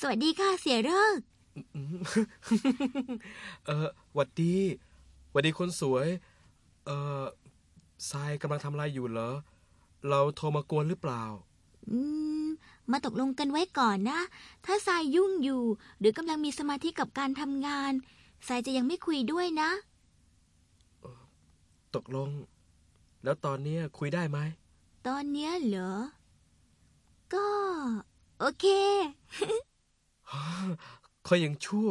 สวัสดีค่ะเสียเลิกอืมเออหวัดดีหวัดดีคนสวย เออทรายกำลังทำอะไรอยู่เหรอ เราโทรมากวนหรือเปล่า อืม มาตกลงกันไว้ก่อนนะ ถ้าทรายยุ่งอยู่ หรือกำลังมีสมาธิกับการทำงานทรายจะยังไม่คุยด้วยนะ ตกลง แล้วตอนเนี้ยคุยได้ไหม ตอนเนี้ยเหรอ ก็ โอเคคอยยังชั่ว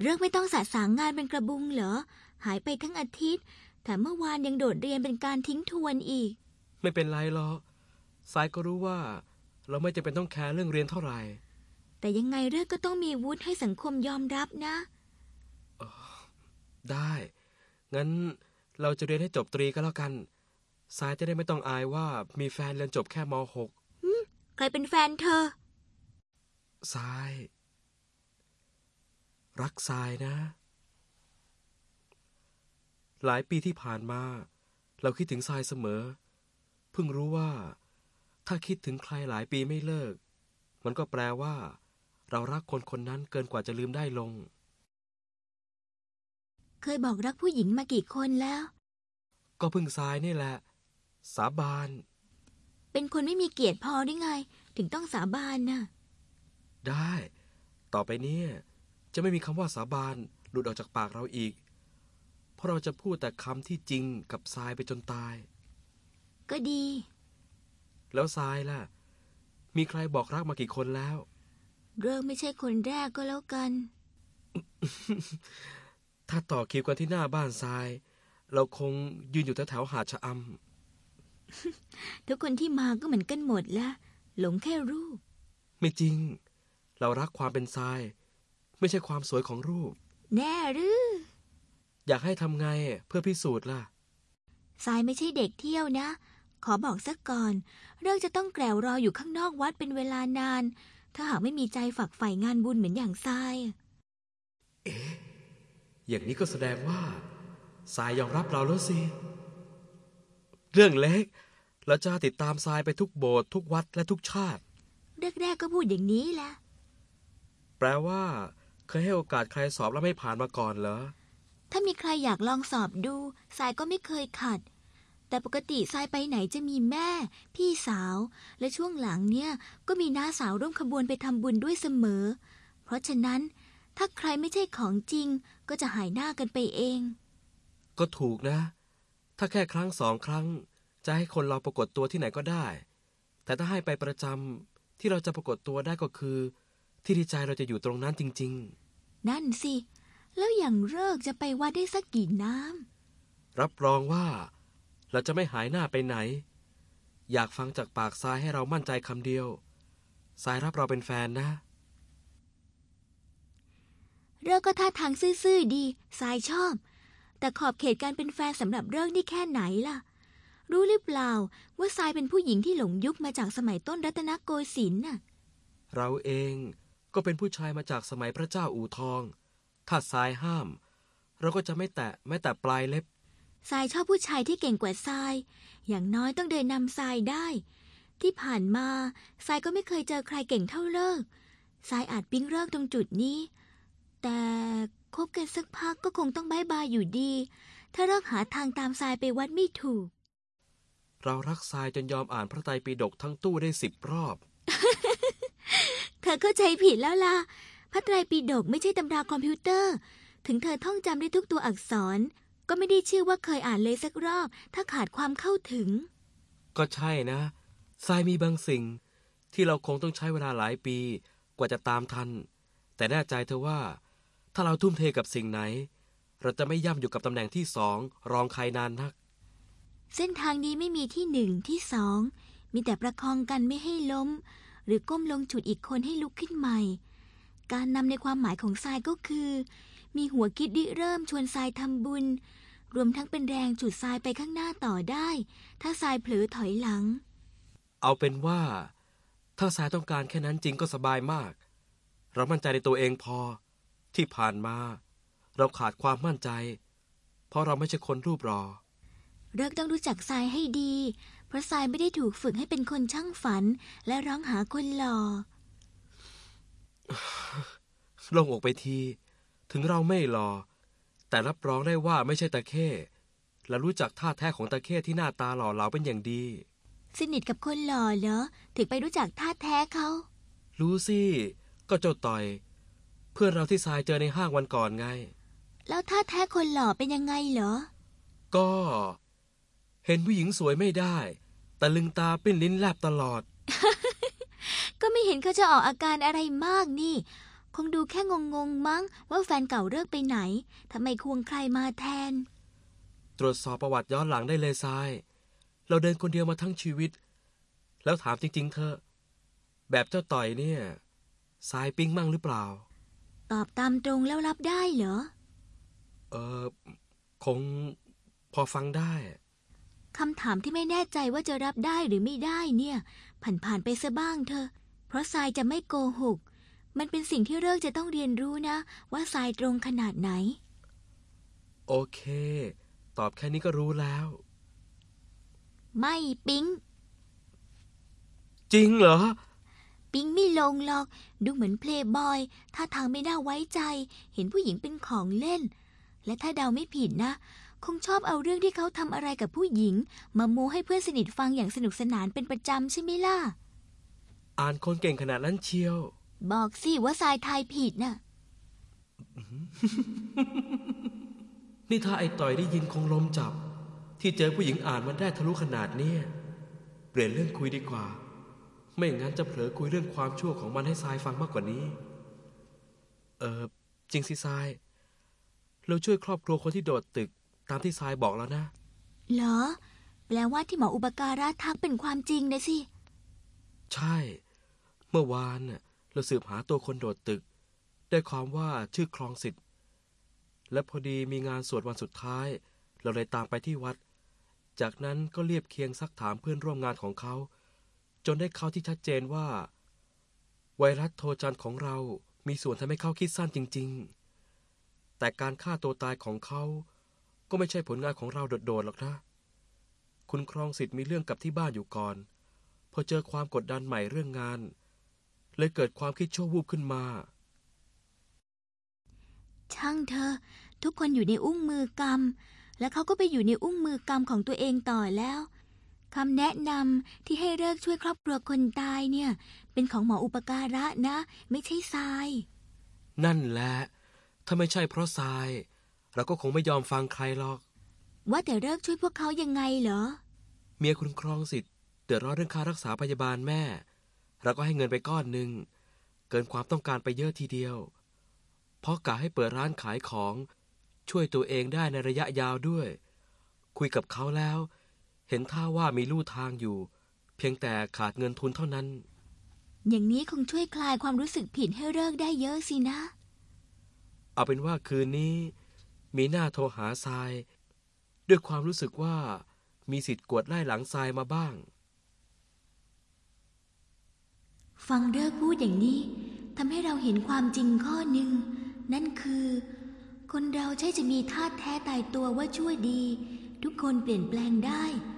เรื่องไม่ต้องสะสางงานเป็นกระบุงเหรอ หายไปทั้งอาทิตย์ แต่เมื่อวานยังโดดเรียนเป็นการทิ้งทวนอีก ไม่เป็นไรหรอกทรายก็รู้ว่า เราไม่จำเป็นต้องแคร์เรื่องเรียนเท่าไหร่ แต่ยังไงเรื่องก็ต้องมีวุฒิให้สังคมยอมรับนะ ได้ งั้นเราจะเรียนให้จบตรีก็แล้วกันทรายจะได้ไม่ต้องอายว่ามีแฟนเรียนจบแค่ม .6 ใครเป็นแฟนเธอ ทราย รักทรายนะ หลายปีที่ผ่านมา เราคิดถึงทรายเสมอ เพิ่งรู้ว่า ถ้าคิดถึงใครหลายปีไม่เลิก มันก็แปลว่า เรารักคนคนนั้นเกินกว่าจะลืมได้ลง เคยบอกรักผู้หญิงมากี่คนแล้ว ก็เพิ่งทรายนี่แหละ สาบาน เป็นคนไม่มีเกียรติพอได้ไง ถึงต้องสาบานน่ะ ได้ ต่อไปเนี้จะไม่มีคำว่าสาบานหลุดออกจากปากเราอีก เพราะเราจะพูดแต่คำที่จริงกับทรายไปจนตาย ก็ดี แล้วทรายล่ะ มีใครบอกรักมากี่คนแล้ว เริ่มไม่ใช่คนแรกก็แล้วกัน ถ้าต่อคิวกันที่หน้าบ้านทราย เราคงยืนอยู่แถวๆหาดชะอ ทุกคนที่มาก็เหมือนกันหมดละ หลงแค่รูปำไม่จริง เรารักความเป็นทราย ไม่ใช่ความสวยของรูป แน่หรือ อยากให้ทำไงเพื่อพิสูจน์ล่ะ ทรายไม่ใช่เด็กเที่ยวนะ ขอบอกซะก่อน เรื่องจะต้องแกลวรออยู่ข้างนอกวัดเป็นเวลานาน ถ้าหากไม่มีใจฝักใฝ่งานบุญเหมือนอย่างทรายอย่างนี้ก็แสดงว่าทรายยอมรับเราแล้วสิ เรื่องเล็กเราจะติดตามทรายไปทุกโบสถ์ทุกวัดและทุกชาติ แรกๆก็พูดอย่างนี้แหละแปลว่า เคยให้โอกาสใครสอบแล้วไม่ผ่านมาก่อนเหรอ ถ้ามีใครอยากลองสอบดูทรายก็ไม่เคยขัด แต่ปกติทรายไปไหนจะมีแม่ พี่สาว และช่วงหลังเนี่ยก็มีน้าสาวร่วมขบวนไปทำบุญด้วยเสมอ เพราะฉะนั้น ถ้าใครไม่ใช่ของจริง ก็จะหายหน้ากันไปเอง ก็ถูกนะ ถ้าแค่ครั้งสองครั้ง จะให้คนเราปรากฏตัวที่ไหนก็ได้ แต่ถ้าให้ไปประจำที่เราจะปรากฏตัวได้ก็คือ ที่ที่ใจเราจะอยู่ตรงนั้นจริงนั่นสิ แล้วอย่างเลิกจะไปวัดได้สักกี่น้ๆรับรองว่า เราจะไม่หายหน้าไปไหน อยากฟังจากปากทรายให้เรามั่นใจคำเดียวทรายรับเราเป็นแฟนนะำเลิกก็ท่าทางซื่อๆดีทรายชอบ แต่ขอบเขตการเป็นแฟนสำหรับเลิกนี่แค่ไหนล่ะ รู้หรือเปล่าว่าทรายเป็นผู้หญิงที่หลงยุคมาจากสมัยต้นรัตนโกสินทร์น่ะ เราเองก็เป็นผู้ชายมาจากสมัยพระเจ้าอู่ทอง ถ้าทรายห้าม เราก็จะไม่แตะแม้แต่ปลายเล็บทรายชอบผู้ชายที่เก่งกว่าทราย อย่างน้อยต้องเดินนำทรายได้ ที่ผ่านมาทรายก็ไม่เคยเจอใครเก่งเท่าเลิกทรายอาจปิ๊งเลิกตรงจุดนี้ แต่ คบกันสักพักก็คงต้องบายบายอยู่ดี ถ้าเลิกหาทางตามทรายไปวัดไม่ถูก เรารักทรายจนยอมอ่านพระไตรปิฎกทั้งตู้ได้สิบรอบ เธอเข้าใจผิดแล้วล่ะ พระไตรปิฎกไม่ใช่ตำราคอมพิวเตอร์ ถึงเธอท่องจำได้ทุกตัวอักษร ก็ไม่ได้ชื่อว่าเคยอ่านเลยสักรอบ ถ้าขาดความเข้าถึง ก็ใช่นะทรายมีบางสิ่ง ที่เราคงต้องใช้เวลาหลายปี กว่าจะตามทัน แต่แน่ใจเธอะว่า ถ้าเราทุ่มเทกับสิ่งไหน เราจะไม่ย่ำอยู่กับตำแหน่งที่สองรองใครนานนัก เส้นทางนี้ไม่มีที่หนึ่งที่สองมีแต่ประคองกันไม่ให้ล้ม หรือก้มลงฉุดอีกคนให้ลุกขึ้นใหม่ การนำในความหมายของทรายก็คือ มีหัวคิดริเริ่มชวนทรายทำบุญ รวมทั้งเป็นแรงฉุดทรายไปข้างหน้าต่อได้ ถ้าทรายเผลอถอยหลัง เอาเป็นว่า ถ้าทรายต้องการแค่นั้นจริงก็สบายมาก เรามั่นใจในตัวเองพอ ที่ผ่านมา เราขาดความมั่นใจ เพราะเราไม่ใช่คนรูปรอ เลิกต้องรู้จักทรายให้ดี เพราะทรายไม่ได้ถูกฝึกให้เป็นคนช่างฝัน และร้องหาคนหล่อโลงอกไปที ถึงเราไม่หลอแต่รับรองได้ว่าไม่ใช่ตะเข้ และรู้จักท่าแท้ของตะเข้ที่หน้าตาหล่อเหลาเป็นอย่างดี สนิทกับคนหล่อเหรอ ถึงไปรู้จักท่าแท้เขา รู้สิ ก็เจ้าต่อยเพื่อนเราที่ทรายเจอในห้างวันก่อนไง แล้วท่าแท้คนหล่อเป็นยังไงเหรอ ก็ เห็นผู้หญิงสวยไม่ได้ แต่ลึงตาปิ้นลิ้นแลบตลอด ก็ไม่เห็นเขาจะออกอาการอะไรมากนี่ คงดูแค่งงๆมั้ง ว่าแฟนเก่าเลิกไปไหนทำไมควงใครมาแทน ตรวจสอบประวัติย้อนหลังได้เลยทราย เราเดินคนเดียวมาทั้งชีวิต แล้วถามจริงๆเธอะแบบเจ้าต่อยเนี่ยทรายปิ๊งมั่งหรือเปล่า ตอบตามตรงแล้วรับได้เหรอ เออคงพอฟังได้ คำถามที่ไม่แน่ใจว่าจะรับได้หรือไม่ได้เนี่ย ผ่านๆไปซะบ้างเถอะเพราะทรายจะไม่โกหก มันเป็นสิ่งที่เลิกจะต้องเรียนรู้นะ ว่าทรายตรงขนาดไหน โอเค ตอบแค่นี้ก็รู้แล้ว ไม่ปิ๊ง จริงเหรอ ปิ๊งไม่ลงหรอก ดูเหมือนเพลย์บอยท่าทางไม่น่าไว้ใจ เห็นผู้หญิงเป็นของเล่น และถ้าเดาไม่ผิดนะ คงชอบเอาเรื่องที่เขาทำอะไรกับผู้หญิง มาโมให้เพื่อนสนิทฟังอย่างสนุกสนานเป็นประจำใช่ไหมล่ะ อ่านคนเก่งขนาดนั้นเชียว บอกสิว่าทรายทายผิดน่ะ นี่ถ้าไอ้ต่อยได้ยินคงลมจับ ที่เจอผู้หญิงอ่านมันได้ทะลุขนาดเนี้ยเปลี่ยนเรื่องคุยดีกว่า ไม่งั้นจะเผลอคุยเรื่องความชั่วของมันให้ทรายฟังมากกว่านี้ เออจริงสิทราย เราช่วยครอบครัวคนที่โดดตึกตามที่ทรายบอกแล้วนะ เหรอ แปลว่าที่หมออุปการะทักเป็นความจริงนะสิ ใช่ เมื่อวานน่ะเราสืบหาตัวคนโดดตึก ได้ความว่าชื่อคลองสิทธิ์ และพอดีมีงานสวดวันสุดท้าย เราเลยตามไปที่วัด จากนั้นก็เรียบเคียงซักถามเพื่อนร่วมงานของเขา จนได้เข้าที่ชัดเจนว่า ไวรัสโทรจันทร์ของเรามีส่วนทำให้เขาคิดสั้นจริง ๆ แต่การฆ่าตัวตายของเขาก็ไม่ใช่ผลงานของเราโดดๆหรอกนะ คุณครองสิทธิ์มีเรื่องกับที่บ้านอยู่ก่อน พอเจอความกดดันใหม่เรื่องงาน เลยเกิดความคิดชั่ววูบขึ้นมา ช่างเธอะทุกคนอยู่ในอุ้งมือกรรม และเขาก็ไปอยู่ในอุ้งมือกรรมของตัวเองต่อแล้ว คำแนะนำที่ให้เลิกช่วยครอบครัวคนตายเนี่ย เป็นของหมออุปการะนะ ไม่ใช่ทราย นั่นแหละ ถ้าไม่ใช่เพราะทราย เราก็คงไม่ยอมฟังใครหรอก ว่าแต่เลิกช่วยพวกเขายังไงเหรอ เมียคุณครองสิทธิ์เดือดร้อนเรื่องค่ารักษาพยาบาลแม่ เราก็ให้เงินไปก้อนหนึ่งเกินความต้องการไปเยอะทีเดียวเพราะกะให้เปิดร้านขายของ ช่วยตัวเองได้ในระยะยาวด้วย คุยกับเขาแล้ว เห็นท่าว่ามีลู่ทางอยู่ เพียงแต่ขาดเงินทุนเท่านั้น อย่างนี้คงช่วยคลายความรู้สึกผิดให้เลิกได้เยอะสินะ เอาเป็นว่าคืนนี้ มีหน้าโทรหาทราย ด้วยความรู้สึกว่ามีสิทธิ์กวดไล่หลังทรายมาบ้าง ฟังเลิกพูดอย่างนี้ทำให้เราเห็นความจริงข้อหนึ่ง นั่นคือ คนเราใช่จะมีธาตุแท้ตายตัวว่าชั่วดี ทุกคนเปลี่ยนแปลงได้ข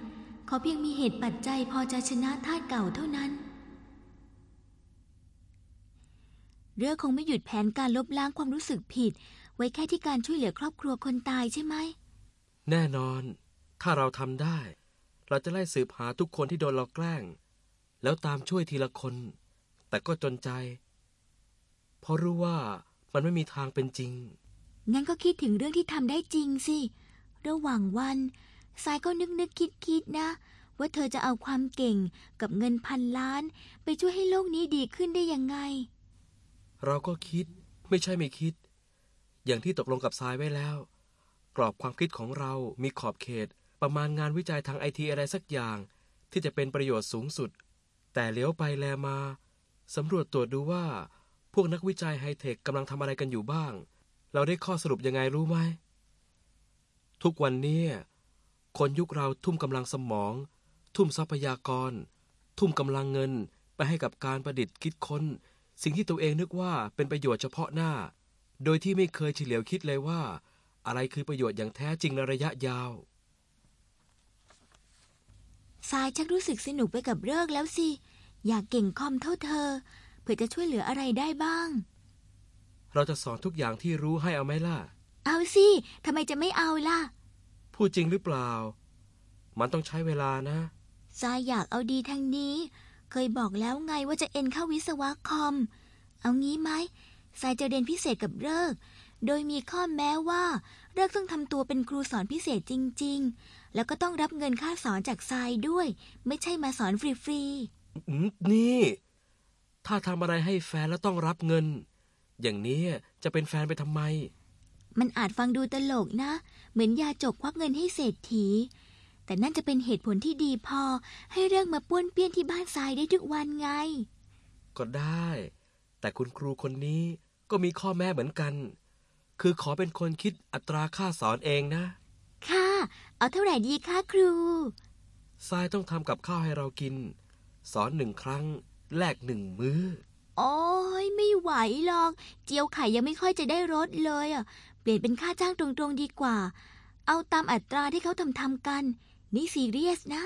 อเพียงมีเหตุปัจจัยพอจะชนะธาตุเก่าเท่านั้น เรื่องคงไม่หยุดแผนการลบล้างความรู้สึกผิด ไว้แค่ที่การช่วยเหลือครอบครัวคนตายใช่ไหม แน่นอน ถ้าเราทำได้ เราจะไล่สืบหาทุกคนที่โดนเราแกล้ง แล้วตามช่วยทีละคน แต่ก็จนใจ เพราะรู้ว่ามันไม่มีทางเป็นจริง งั้นก็คิดถึงเรื่องที่ทำได้จริงสิ ระหว่างวัน สายก็นึกนึกคิดคิดนะ ว่าเธอจะเอาความเก่งกับเงินพันล้าน ไปช่วยให้โลกนี้ดีขึ้นได้ยังไง เราก็คิดไม่ใช่ไม่คิด อย่างที่ตกลงกับทรายไว้แล้ว กรอบความคิดของเรามีขอบเขต ประมาณงานวิจัยทางไอทีอะไรสักอย่าง ที่จะเป็นประโยชน์สูงสุด แต่เลี้ยวไปแลมาสำรวจตรวจดูว่า พวกนักวิจัยไฮเทคกำลังทำอะไรกันอยู่บ้าง เราได้ข้อสรุปยังไงรู้ไหมทุกวันนี้ คนยุคเราทุ่มกำลังสมอง ทุ่มทรัพยากร ทุ่มกำลังเงินไปให้กับการประดิษฐ์คิดค้น สิ่งที่ตัวเองนึกว่าเป็นประโยชน์เฉพาะหน้า โดยที่ไม่เคยเฉลียวคิดเลยว่า อะไรคือประโยชน์อย่างแท้จริงในระยะยาวทรายชักรู้สึกสนุกไปกับเลิกแล้วสิ อยากเก่งคอมเท่าเธอเผื่อจะช่วยเหลืออะไรได้บ้าง เราจะสอนทุกอย่างที่รู้ให้เอาไหมล่ะ เอาสิทำไมจะไม่เอาล่ะ พูดจริงหรือเปล่า มันต้องใช้เวลานะทรายอยากเอาดีทางนี้ เคยบอกแล้วไงว่าจะเอ็นเข้าวิศวะคอม เอางี้ไหมทรายจะเรียนพิเศษกับเลิกโดยมีข้อแม้ว่าเลิกต้องทำตัวเป็นครูสอนพิเศษจริง ๆ แล้วก็ต้องรับเงินค่าสอนจากทรายด้วย ไม่ใช่มาสอนฟรีอืมนี่ ถ้าทำอะไรให้แฟนแล้วต้องรับเงิน อย่างนี้จะเป็นแฟนไปทำไมๆ มันอาจฟังดูตลกนะ เหมือนยาจกควักเงินให้เศรษฐี แต่นั่นจะเป็นเหตุผลที่ดีพอ ให้เรื่องมาป้วนเปี้ยนที่บ้านทรายได้ทุกวันไง ก็ได้ แต่คุณครูคนนี้ก็มีข้อแม้เหมือนกัน คือขอเป็นคนคิดอัตราค่าสอนเองนะ ค่ะ เอาเท่าไหร่ดีคะครู ทรายต้องทำกับข้าวให้เรากิน สอนหนึ่งครั้ง แลกหนึ่งมื้อโอ้ยไม่ไหวหรอก เจียวไข่ยังไม่ค่อยจะได้รสเลยอะ เปลี่ยนเป็นค่าจ้างตรงๆดีกว่า เอาตามอัตราที่เขาทำทำๆกัน นี่ซีเรียสนะ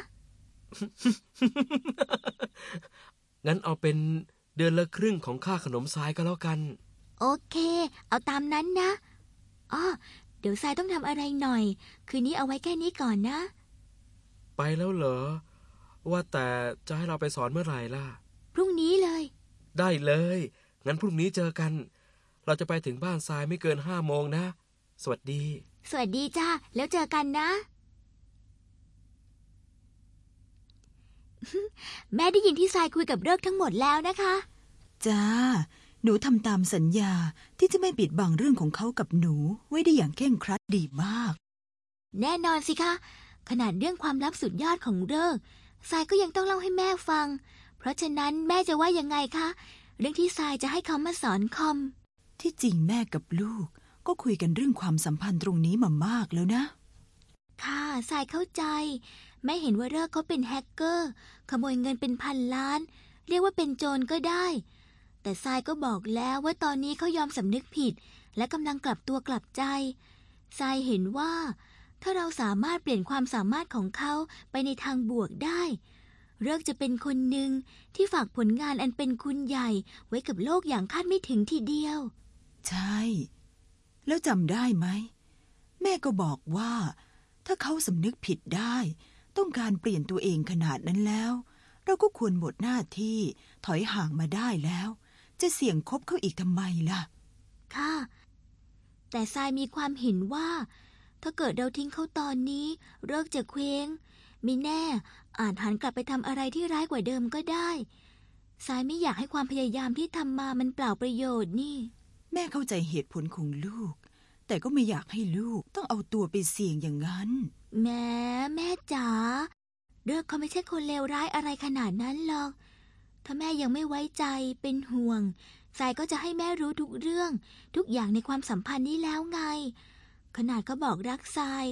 งั้นเอาเป็นเดือนละครึ่งของค่าขนมทรายก็แล้วกัน โอเค เอาตามนั้นนะอ๋อเดี๋ยวทรายต้องทำอะไรหน่อย คืนนี้เอาไว้แค่นี้ก่อนนะ ไปแล้วเหรอ ว่าแต่จะให้เราไปสอนเมื่อไหร่ล่ะ พรุ่งนี้เลย ได้เลย งั้นพรุ่งนี้เจอกัน เราจะไปถึงบ้านทรายไม่เกินห้าโมงนะ สวัสดี สวัสดีจ้าแล้วเจอกันนะ แม่ได้ยินที่ทรายคุยกับเลิกทั้งหมดแล้วนะคะ จ้า หนูทำตามสัญญาที่จะไม่ปิดบังเรื่องของเขากับหนูไว้ได้อย่างเคร่งครัดดีมาก แน่นอนสิคะ ขนาดเรื่องความลับสุดยอดของเลิกทรายก็ยังต้องเล่าให้แม่ฟัง เพราะฉะนั้นแม่จะว่ายังไงคะ เรื่องที่ทรายจะให้เขามาสอนคอม ที่จริงแม่กับลูก ก็คุยกันเรื่องความสัมพันธ์ตรงนี้มามากแล้วนะ ค่ะทรายเข้าใจ แม่เห็นว่าเลิกเขาเป็นแฮกเกอร์ ขโมยเงินเป็นพันล้าน เรียกว่าเป็นโจรก็ได้ แต่ทรายก็บอกแล้วว่าตอนนี้เขายอมสำนึกผิด และกำลังกลับตัวกลับใจทรายเห็นว่า ถ้าเราสามารถเปลี่ยนความสามารถของเขาไปในทางบวกได้เลิกจะเป็นคนหนึ่งที่ฝากผลงานอันเป็นคุณใหญ่ไว้กับโลกอย่างคาดไม่ถึงทีเดียว ใช่ แล้วจำได้ไหม แม่ก็บอกว่า ถ้าเขาสำนึกผิดได้ ต้องการเปลี่ยนตัวเองขนาดนั้นแล้ว เราก็ควรหมดหน้าที่ถอยห่างมาได้แล้ว จะเสี่ยงคบเขาอีกทำไมล่ะ ค่ะ แต่ทรายมีความเห็นว่า ถ้าเกิดเราทิ้งเขาตอนนี้เลิกจะเคว้งมีแน่อาจหันกลับไปทำอะไรที่ร้ายกว่าเดิมก็ได้ทรายไม่อยากให้ความพยายามที่ทำมามันเปล่าประโยชน์นี่ แม่เข้าใจเหตุผลของลูก แต่ก็ไม่อยากให้ลูกต้องเอาตัวไปเสี่ยงอย่างนั้นแหม่แม่จ๋าเลิกเขาไม่ใช่คนเลวร้ายอะไรขนาดนั้นหรอก ถ้าแม่ยังไม่ไว้ใจเป็นห่วงทรายก็จะให้แม่รู้ทุกเรื่อง ทุกอย่างในความสัมพันธ์นี้แล้วไง ขนาดเขาบอกรักทราย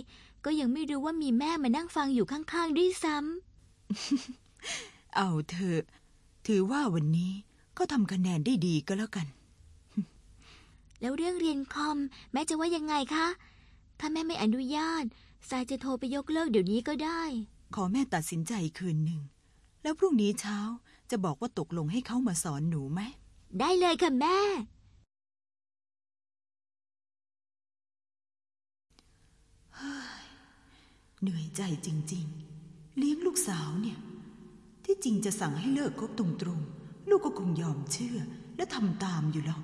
ก็ยังไม่รู้ว่ามีแม่มานั่งฟังอยู่ข้างๆด้วยซ้ำ เอาเถอะ ถือว่าวันนี้ก็ทำคะแนนได้ดีก็แล้วกัน แล้วเรื่องเรียนคอม แม่จะว่ายังไงคะ ถ้าแม่ไม่อนุญาตทรายจะโทรไปยกเลิกเดี๋ยวนี้ก็ได้ ขอแม่ตัดสินใจคืนหนึ่ง แล้วพรุ่งนี้เช้าจะบอกว่าตกลงให้เขามาสอนหนูไหม ได้เลยค่ะแม่ เหนื่อยใจจริง ๆ เลี้ยงลูกสาวเนี่ย ที่จริงจะสั่งให้เลิกคบตรงๆ ลูกก็คงยอมเชื่อและทำตามอยู่หรอก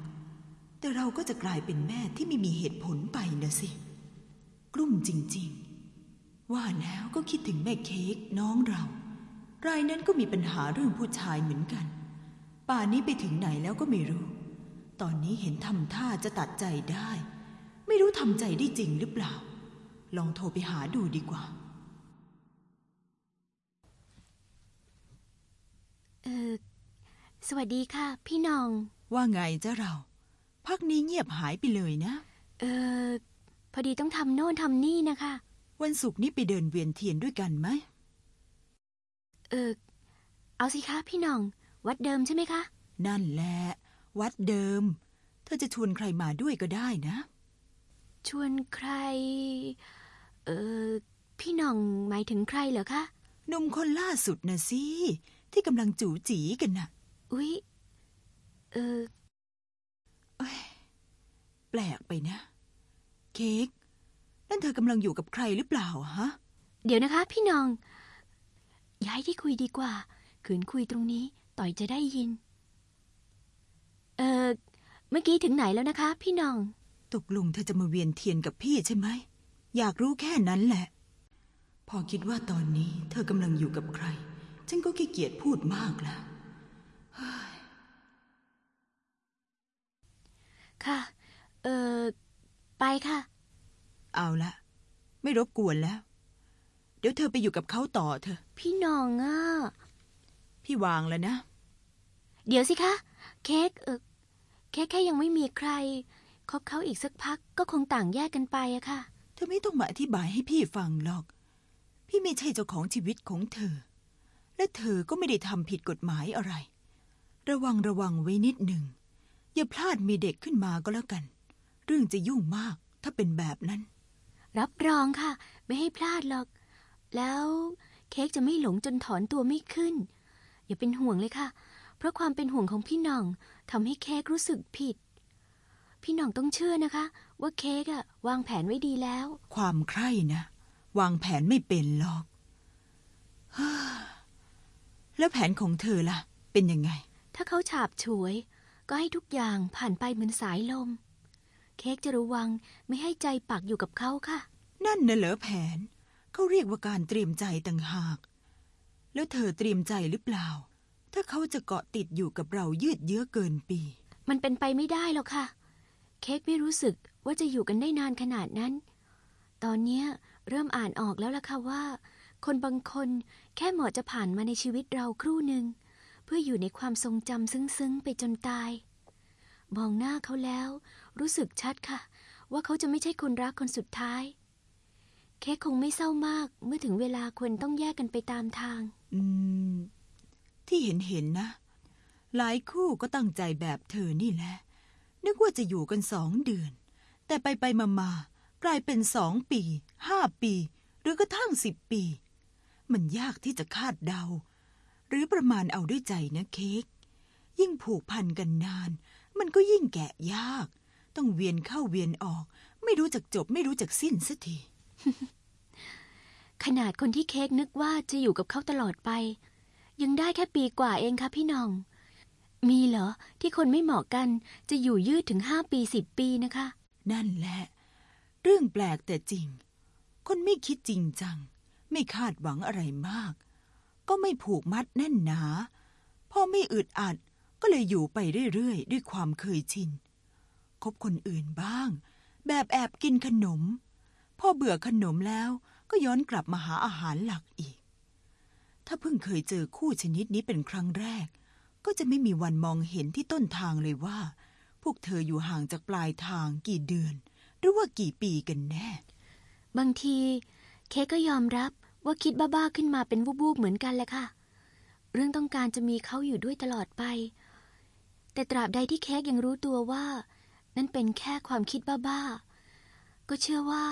แต่เราก็จะกลายเป็นแม่ที่ไม่มีเหตุผลไปนะสิ กลุ้มจริง ๆ ว่าแล้วก็คิดถึงแม่เค้กน้องเรา รายนั้นก็มีปัญหาเรื่องผู้ชายเหมือนกัน ป่านนี้ไปถึงไหนแล้วก็ไม่รู้ ตอนนี้เห็นทำท่าจะตัดใจได้ ไม่รู้ทำใจได้จริงหรือเปล่า ลองโทรไปหาดูดีกว่า เออสวัสดีค่ะ พี่น้อง ว่าไงจ้าเรา พักนี้เงียบหายไปเลยนะ เออพอดีต้องทำโน่นทำนี่นะคะ วันศุกร์นี้ไปเดินเวียนเทียนด้วยกันไหม เออ เอาสิคะพี่น้อง วัดเดิมใช่ไหมคะ นั่นแหละ วัดเดิม เธอจะชวนใครมาด้วยก็ได้นะ ชวนใคร เออพี่น้องหมายถึงใครเหรอคะหนุ่มคนล่าสุดนะสิที่กำลังจูจีกันน่ะ อุ๊ย เออ แปลกไปนะ เค้กนั่นเธอกำลังอยู่กับใครหรือเปล่าฮะ เดี๋ยวนะคะ พี่หน้อง ย้ายที่คุยดีกว่า ขืนคุยตรงนี้ ต่อยจะได้ยิน เออเมื่อกี้ถึงไหนแล้วนะคะ พี่หน้อง ตกลงเธอจะมาเวียนเทียนกับพี่ใช่ไหม อยากรู้แค่นั้นแหละ พอคิดว่าตอนนี้เธอกำลังอยู่กับใคร ฉันก็ขี้เกียจพูดมากแล้ว ค่ะ เออ ไปค่ะ เอาละ ไม่รบกวนแล้ว เดี๋ยวเธอไปอยู่กับเขาต่อเถอะ พี่หน้องอะ พี่วางแล้วนะ เดี๋ยวสิคะ เค้กเออเค้กแค่ยังไม่มีใครคบเขาอีกสักพักก็คงต่างแยกกันไปอะค่ะ เธอไม่ต้องมาอธิบายให้พี่ฟังหรอก พี่ไม่ใช่เจ้าของชีวิตของเธอ และเธอก็ไม่ได้ทำผิดกฎหมายอะไร ระวังระวังไว้นิดหนึ่ง อย่าพลาดมีเด็กขึ้นมาก็แล้วกัน เรื่องจะยุ่งมากถ้าเป็นแบบนั้น รับรองค่ะ ไม่ให้พลาดหรอก แล้วเค้กจะไม่หลงจนถอนตัวไม่ขึ้น อย่าเป็นห่วงเลยค่ะ เพราะความเป็นห่วงของพี่หน่องทำให้เค้กรู้สึกผิด พี่หน่องต้องเชื่อนะคะ ว่าเค้กอะวางแผนไว้ดีแล้ว ความใคร่นะ วางแผนไม่เป็นหรอกฮ่าแล้วแผนของเธอล่ะ เป็นยังไง ถ้าเขาฉาบฉวย ก็ให้ทุกอย่างผ่านไปเหมือนสายลม เค้กจะระวังไม่ให้ใจปักอยู่กับเขาค่ะ นั่นน่ะเหรอแผน เขาเรียกว่าการเตรียมใจต่างหาก แล้วเธอเตรียมใจหรือเปล่า ถ้าเขาจะเกาะติดอยู่กับเรายืดเยื้อเกินปี มันเป็นไปไม่ได้หรอกค่ะ เค้กไม่รู้สึกว่าจะอยู่กันได้นานขนาดนั้น ตอนเนี้ยเริ่มอ่านออกแล้วล่ะค่ะว่า คนบางคนแค่เหมาะจะผ่านมาในชีวิตเราครู่หนึ่งเพื่ออยู่ในความทรงจำซึ้งๆ ไปจนตาย มองหน้าเขาแล้ว รู้สึกชัดค่ะ ว่าเขาจะไม่ใช่คนรักคนสุดท้าย เค้กคงไม่เศร้ามากเมื่อถึงเวลาควรต้องแยกกันไปตามทาง อืม ที่เห็นเห็นนะ หลายคู่ก็ตั้งใจแบบเธอนี่แหละ นึกว่าจะอยู่กันสองเดือน แต่ไปไปมามากลายเป็นสองปี ห้าปี หรือกระทั่งสิบปี มันยากที่จะคาดเดา หรือประมาณเอาด้วยใจนะเค้กยิ่งผูกพันกันนาน มันก็ยิ่งแกะยาก ต้องเวียนเข้าเวียนออก ไม่รู้จักจบไม่รู้จักสิ้นสักที ขนาดคนที่เค้กนึกว่าจะอยู่กับเขาตลอดไป ยังได้แค่ปีกว่าเองค่ะพี่หน้อง มีเหรอ ที่คนไม่เหมาะกันจะอยู่ยืดถึงห้าปีสิบปีนะคะ นั่นแหละ เรื่องแปลกแต่จริง คนไม่คิดจริงจัง ไม่คาดหวังอะไรมาก ก็ไม่ผูกมัดแน่นหนา พอไม่อึดอัดก็เลยอยู่ไปเรื่อยๆ ด้วยความเคยชิน คบคนอื่นบ้าง แบบแอบกินขนม พอเบื่อขนมแล้วก็ย้อนกลับมาหาอาหารหลักอีก ถ้าเพิ่งเคยเจอคู่ชนิดนี้เป็นครั้งแรก ก็จะไม่มีวันมองเห็นที่ต้นทางเลยว่า พวกเธออยู่ห่างจากปลายทางกี่เดือน หรือว่ากี่ปีกันแน่ บางที เค้กก็ยอมรับว่าคิดบ้าๆขึ้นมาเป็นวูบๆเหมือนกันแหละค่ะ เรื่องต้องการจะมีเขาอยู่ด้วยตลอดไป แต่ตราบใดที่เค้กยังรู้ตัวว่า นั่นเป็นแค่ความคิดบ้าๆ ก็เชื่อว่า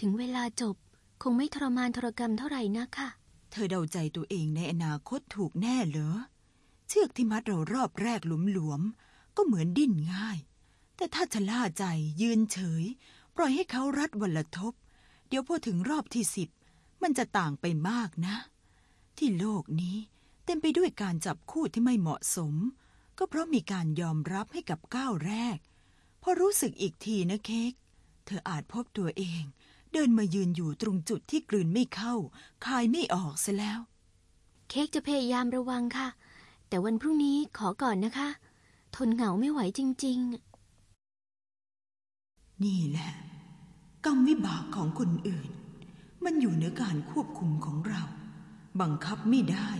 ถึงเวลาจบคงไม่ทรมานทรกรรมเท่าไหร่นักค่ะ เธอเดาใจตัวเองในอนาคตถูกแน่เหรอ เชือกที่มัดเรารอบแรกหลวมๆ ก็เหมือนดิ้นง่าย แต่ถ้าชะล่าใจยืนเฉย ปล่อยให้เขารัดวันละทบ เดี๋ยวพอถึงรอบที่สิบมันจะต่างไปมากนะ ที่โลกนี้เต็มไปด้วยการจับคู่ที่ไม่เหมาะสม ก็เพราะมีการยอมรับให้กับก้าวแรก พอรู้สึกอีกทีนะเค้ก เธออาจพบตัวเอง เดินมายืนอยู่ตรงจุดที่กลืนไม่เข้า คายไม่ออกซะแล้ว เค้กจะพยายามระวังค่ะ แต่วันพรุ่งนี้ขอก่อนนะคะ ทนเหงาไม่ไหวจริง ๆ นี่แหละ กรรมวิบากของคนอื่น มันอยู่เหนือการควบคุมของเรา บังคับไม่ได้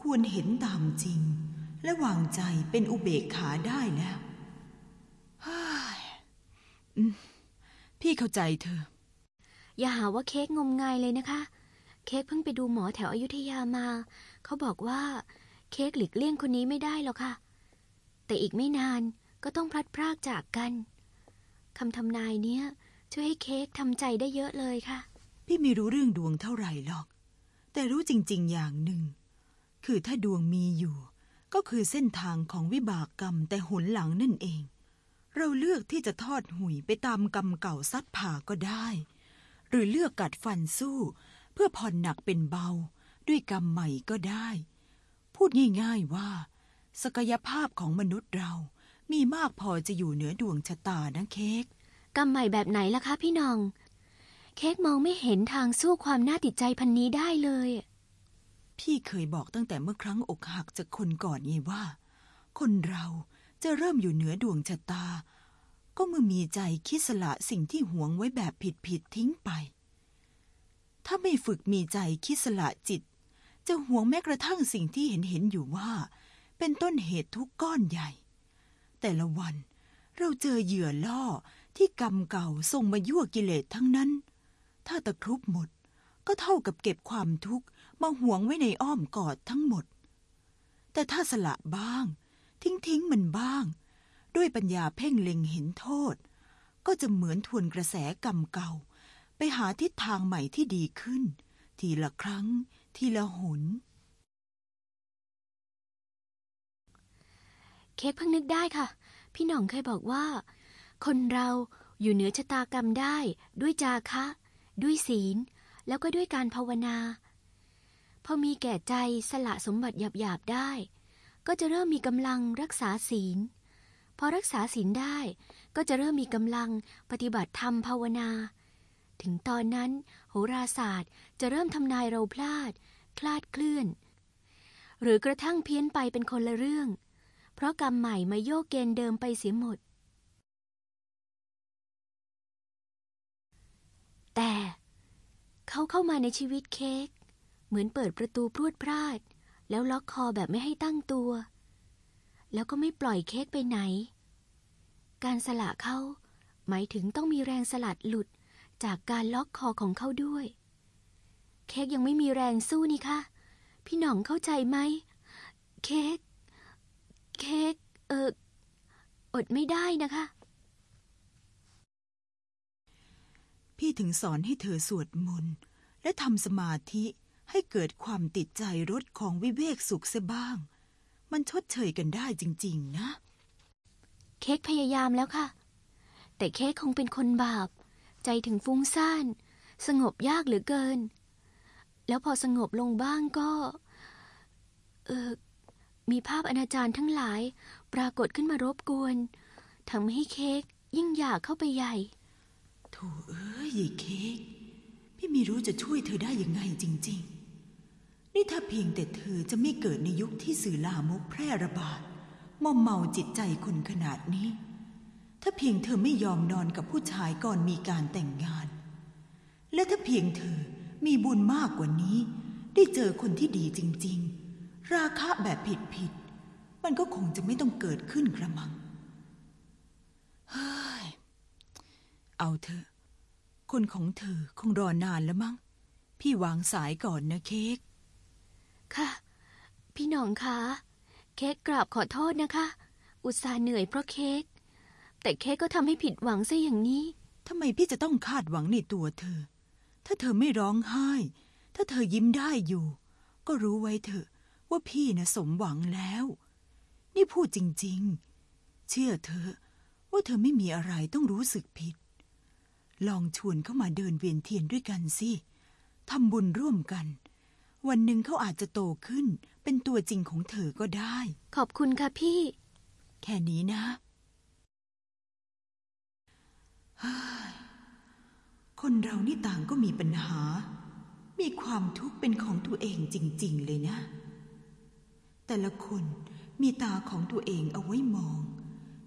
ควรเห็นตามจริง และวางใจเป็นอุเบกขาได้แล้วเฮ้ยอืม พี่เข้าใจเธอ อย่าหาว่าเค้กงมงายเลยนะคะ เค้กเพิ่งไปดูหมอแถวอยุธยามา เขาบอกว่าเค้กหลีกเลี่ยงคนนี้ไม่ได้หรอกค่ะ แต่อีกไม่นานก็ต้องพลัดพรากจากกันคำทำนายเนี้ยช่วยให้เค้กทำใจได้เยอะเลยค่ะ พี่ไม่รู้เรื่องดวงเท่าไหร่หรอก แต่รู้จริง ๆ อย่างหนึ่ง คือถ้าดวงมีอยู่ ก็คือเส้นทางของวิบากกรรมแต่หนหลังนั่นเอง เราเลือกที่จะทอดหุยไปตามกรรมเก่าซัดผ่าก็ได้ หรือเลือกกัดฟันสู้ เพื่อผ่อนหนักเป็นเบา ด้วยกรรมใหม่ก็ได้ พูดง่ายๆว่า ศักยภาพของมนุษย์เรามีมากพอจะอยู่เหนือดวงชะตานะเค้กกรรมใหม่แบบไหนล่ะคะพี่หน้อง เค้กมองไม่เห็นทางสู้ความน่าติดใจพันนี้ได้เลย พี่เคยบอกตั้งแต่เมื่อครั้งอกหักจากคนก่อนไงว่า คนเรา จะเริ่มอยู่เหนือดวงชะตา ก็เมื่อมีใจคิดสละสิ่งที่หวงไว้แบบผิดๆทิ้งไป ถ้าไม่ฝึกมีใจคิดสละจิต จะหวงแม้กระทั่งสิ่งที่เห็นเห็นอยู่ว่า เป็นต้นเหตุทุกข์ก้อนใหญ่ แต่ละวันเราเจอเหยื่อล่อที่กรรมเก่าส่งมายั่วกิเลสทั้งนั้น ถ้าตะครุบหมดก็เท่ากับเก็บความทุกข์มาหวงไว้ในอ้อมกอดทั้งหมด แต่ถ้าสละบ้าง ทิ้งทิ้งมันบ้าง ด้วยปัญญาเพ่งเล็งเห็นโทษ ก็จะเหมือนทวนกระแสกรรมเก่า ไปหาทิศทางใหม่ที่ดีขึ้น ทีละครั้ง ทีละหน เค้กเพิ่งนึกได้ค่ะ พี่หน่องเคยบอกว่า คนเราอยู่เหนือชะตากรรมได้ ด้วยจาคะ ด้วยศีล แล้วก็ด้วยการภาวนา พอมีแก่ใจสละสมบัติหยาบๆได้ ก็จะเริ่มมีกำลังรักษาศีล พอรักษาศีลได้ก็จะเริ่มมีกำลังปฏิบัติธรรมภาวนา ถึงตอนนั้นโหราศาสตร์จะเริ่มทำนายเราพลาด คลาดเคลื่อน หรือกระทั่งเพี้ยนไปเป็นคนละเรื่อง เพราะกรรมใหม่มาโยกเกณฑ์เดิมไปเสียหมด แต่เขาเข้ามาในชีวิตเค้กเหมือนเปิดประตูพรวดพลาด แล้วล็อกคอแบบไม่ให้ตั้งตัว แล้วก็ไม่ปล่อยเค้กไปไหน การสละเขาหมายถึงต้องมีแรงสลัดหลุดจากการล็อกคอของเขาด้วย เค้กยังไม่มีแรงสู้นี่คะพี่หน่องเข้าใจไหม เค้ก เค้ก เอออดไม่ได้นะคะ พี่ถึงสอนให้เธอสวดมนต์และทำสมาธิ ให้เกิดความติดใจรสของวิเวกสุขเสียบ้าง มันชดเชยกันได้จริง ๆ นะ เค้กพยายามแล้วค่ะ แต่เค้กคงเป็นคนบาป ใจถึงฟุ้งซ่าน สงบยากเหลือเกิน แล้วพอสงบลงบ้างก็ เออมีภาพอนาจารทั้งหลาย ปรากฏขึ้นมารบกวนทำให้เค้กยิ่งอยากเข้าไปใหญ่โถเอ้ยยายเค้กพี่ไม่รู้จะช่วยเธอได้ยังไงจริง ๆ นี่ถ้าเพียงแต่เธอจะไม่เกิดในยุคที่สื่อลามกแพร่ระบาดมอมเมาจิตใจคนขนาดนี้ ถ้าเพียงเธอไม่ยอมนอนกับผู้ชายก่อนมีการแต่งงาน และถ้าเพียงเธอมีบุญมากกว่านี้ ได้เจอคนที่ดีจริง ๆ ราคะแบบผิดๆมันก็คงจะไม่ต้องเกิดขึ้นกระมังเฮ้ยเอาเถอะ คนของเธอคงรอนานแล้วมั้ง พี่วางสายก่อนนะเค้ก ค่ะ พี่หน่องคะเค้กกราบขอโทษนะคะ อุตส่าห์เหนื่อยเพราะเค้กแต่เค้กก็ทำให้ผิดหวังซะอย่างนี้ ทำไมพี่จะต้องคาดหวังในตัวเธอ ถ้าเธอไม่ร้องไห้ ถ้าเธอยิ้มได้อยู่ ก็รู้ไว้เถอะว่าพี่นะสมหวังแล้ว นี่พูดจริง ๆ เชื่อเธอว่าเธอไม่มีอะไรต้องรู้สึกผิด ลองชวนเข้ามาเดินเวียนเทียนด้วยกันสิทำบุญร่วมกัน วันหนึ่งเขาอาจจะโตขึ้น เป็นตัวจริงของเธอก็ได้ ขอบคุณค่ะพี่ แค่นี้นะเฮ้ยคนเรานี่ต่างก็มีปัญหา มีความทุกข์เป็นของตัวเองจริง ๆ เลยนะ แต่ละคนมีตาของตัวเองเอาไว้มอง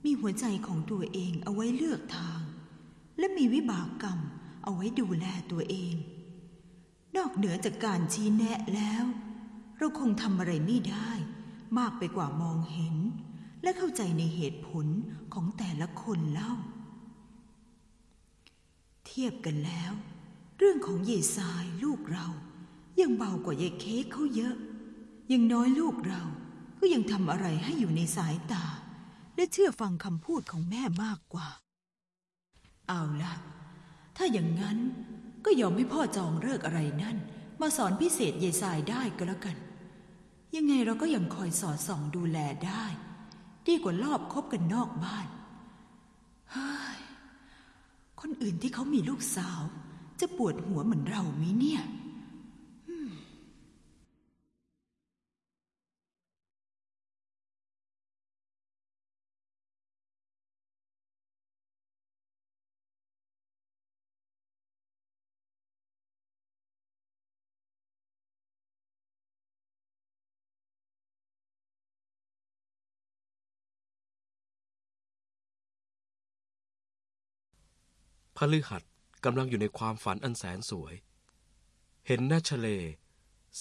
มีหัวใจของตัวเองเอาไว้เลือกทาง และมีวิบากกรรมเอาไว้ดูแลตัวเอง นอกเหนือจากการชี้แนะแล้ว เราคงทำอะไรไม่ได้ มากไปกว่ามองเห็น และเข้าใจในเหตุผลของแต่ละคนเล่า เทียบกันแล้ว เรื่องของเยายสายลูกเรา ยังเบากว่าเยเค้กเขาเยอะยังน้อยลูกเราก็ยังทำอะไรให้อยู่ในสายตา และเชื่อฟังคำพูดของแม่มากกว่า เอาล่ะถ้าอย่างนั้น ก็ยอมให้พ่อจองเลิกอะไรนั่น มาสอนพิเศษยายสายได้ก็แล้วกัน ยังไงเราก็ยังคอยสอดส่องดูแลได้ ดีกว่ารอบคบกันนอกบ้านเฮ้ยคนอื่นที่เขามีลูกสาว จะปวดหัวเหมือนเราไหมเนี่ย ฤหัสกำลังอยู่ในความฝันอันแสนสวย เห็นนาชเล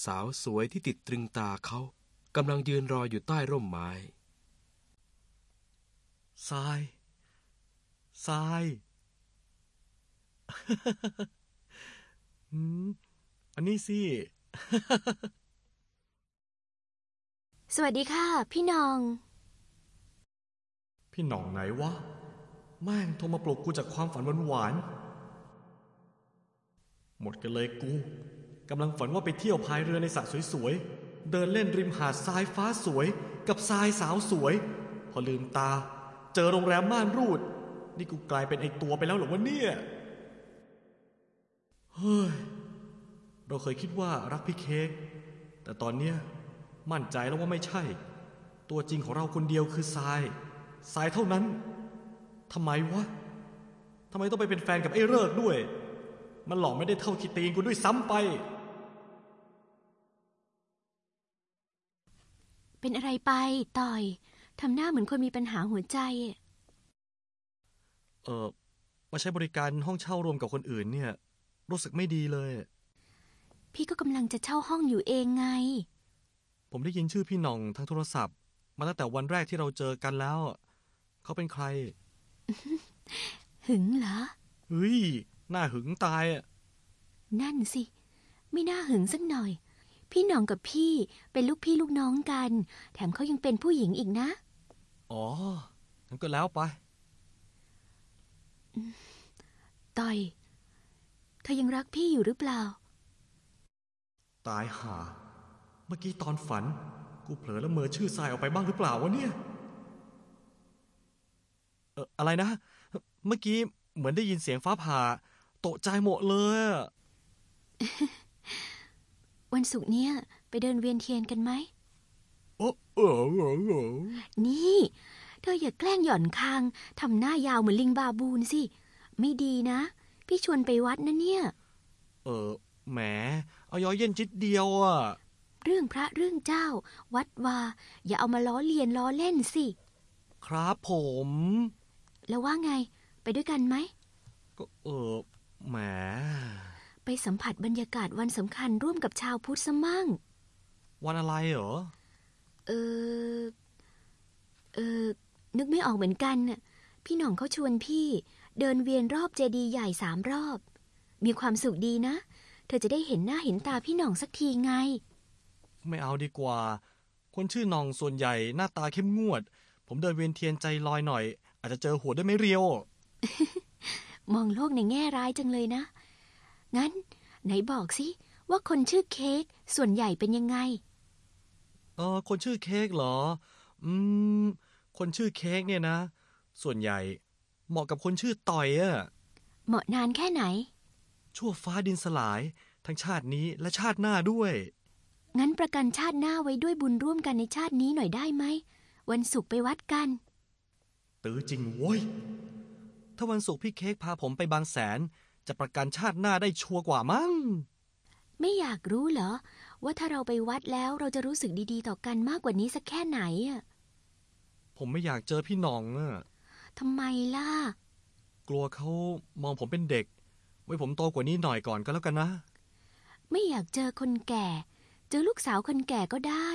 สาวสวยที่ติดตรึงตาเขากำลังยืนรออยู่ใต้ร่มไม้ทรายทรายอืมอันนี้สิ สวัสดีค่ะ พี่หน้อง พี่หน่องไหนวะ แม่งโทรมาปลุกกูจากความฝันหวานๆหมดกันเลยกูกำลังฝันว่าไปเที่ยวพายเรือในสระสวยๆ เดินเล่นริมหาดทรายฟ้าสวย กับทรายสาวสวย พอลืมตา เจอโรงแรมม่านรูด นี่กูกลายเป็นไอตัวไปแล้วหรอวะเนี่ย เฮ้ย เราเคยคิดว่ารักพี่เค้ก แต่ตอนเนี้ยมั่นใจแล้วว่าไม่ใช่ ตัวจริงของเราคนเดียวคือทราย ทรายเท่านั้น ทำไมวะทำไมต้องไปเป็นแฟนกับไอ้เลิกด้วย มันหลอกไม่ได้เท่าคิดตีนกูด้วยซ้ำไป เป็นอะไรไปต่อยทำหน้าเหมือนคนมีปัญหาหัวใจอะเออมาใช้บริการห้องเช่ารวมกับคนอื่นเนี่ย รู้สึกไม่ดีเลย พี่ก็กำลังจะเช่าห้องอยู่เองไง ผมได้ยินชื่อพี่หน่องทางโทรศัพท์ มาตั้งแต่วันแรกที่เราเจอกันแล้ว เขาเป็นใคร หึงเหรอ เฮ้ย หน้าหึงตายอะนั่นสิ ไม่น่าหึงสักหน่อย พี่หน้องกับพี่เป็นลูกพี่ลูกน้องกัน แถมเขายังเป็นผู้หญิงอีกนะ อ๋อ งั้นก็แล้วไป ต่อย เธอยังรักพี่อยู่หรือเปล่า ตายห่า เมื่อกี้ตอนฝัน กูเผลอแล้วเมอชื่อทรายออกไปบ้างหรือเปล่าวะเนี่ย เอออะไรนะ เมื่อกี้เหมือนได้ยินเสียงฟ้าผ่า ตกใจหมดเลยอะวันศุกร์เนี้ยไปเดินเวียนเทียนกันไหม โอ้เออเออเออนี่ เธออย่าแกล้งหย่อนคางทำหน้ายาวเหมือนลิงบาบูนสิ ไม่ดีนะ พี่ชวนไปวัดนะเนี่ย เออแหม เอาย้อยเย็นจิตเดียวอะ เรื่องพระเรื่องเจ้า วัดวา อย่าเอามาล้อเลียนล้อเล่นสิ ครับผม แล้วว่าไงไปด้วยกันไหม ก็เออแหม ไปสัมผัสบรรยากาศวันสำคัญร่วมกับชาวพุทธสมั่ง วันอะไรเหรอ เออ เออ นึกไม่ออกเหมือนกันน่ะ พี่หน่องเขาชวนพี่เดินเวียนรอบเจดีย์ใหญ่สามรอบ มีความสุขดีนะ เธอจะได้เห็นหน้าเห็นตาพี่หน่องสักทีไง ไม่เอาดีกว่า คนชื่อหนองส่วนใหญ่หน้าตาเข้มงวด ผมเดินเวียนเทียนใจลอยหน่อย อาจจะเจอหัวได้วยไม่เรียว มองโลกในแง่ร้ายจังเลยนะ งั้น ไหนบอกสิ ว่าคนชื่อเค้กส่วนใหญ่เป็นยังไง เออคนชื่อเค้กเหรอ อืม คนชื่อเค้กเนี่ยนะ ส่วนใหญ่เหมาะกับคนชื่อต่อยอะเหมาะนานแค่ไหน ชั่วฟ้าดินสลาย ทั้งชาตินี้และชาติหน้าด้วย งั้นประกันชาติหน้าไว้ด้วยบุญร่วมกันในชาตินี้หน่อยได้ไหม วันศุกร์ไปวัดกัน ตื้อจริงโว้ย ถ้าวันศุกร์พี่เค้กพาผมไปบางแสน จะประกันชาติหน้าได้ชัวร์กว่ามั้ง ไม่อยากรู้เหรอ ว่าถ้าเราไปวัดแล้วเราจะรู้สึกดีๆ ต่อกันมากกว่านี้สักแค่ไหนอะผมไม่อยากเจอพี่หน่องอะทำไมล่ะ กลัวเขามองผมเป็นเด็ก ไว้ผมโตกว่านี้หน่อยก่อนก็แล้วกันนะ ไม่อยากเจอคนแก่ เจอลูกสาวคนแก่ก็ได้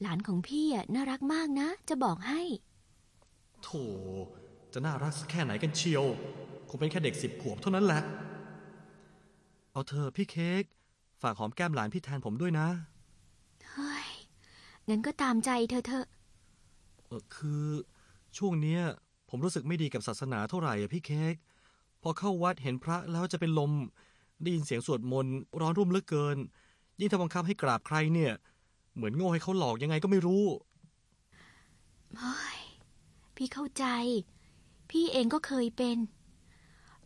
หลานของพี่อะน่ารักมากนะ จะบอกให้ โถจะน่ารักสักแค่ไหนกันเชียว คงเป็นแค่เด็กสิบขวบเท่านั้นแหละ เอาเธอะพี่เค้กฝากหอมแก้มหลานพี่แทนผมด้วยนะ เฮ้ย งั้นก็ตามใจเธอเถอะเออคือช่วงเนี้ย ผมรู้สึกไม่ดีกับศาสนาเท่าไหร่อะพี่เค้กพอเข้าวัดเห็นพระแล้วจะเป็นลม ได้ยินเสียงสวดมนต์ร้อนรุ่มเหลือเกิน ยิ่งถ้าบังคับให้กราบใครเนี่ย เหมือนโง่ให้เขาหลอกยังไงก็ไม่รู้ เฮ้ย พี่เข้าใจ พี่เองก็เคยเป็น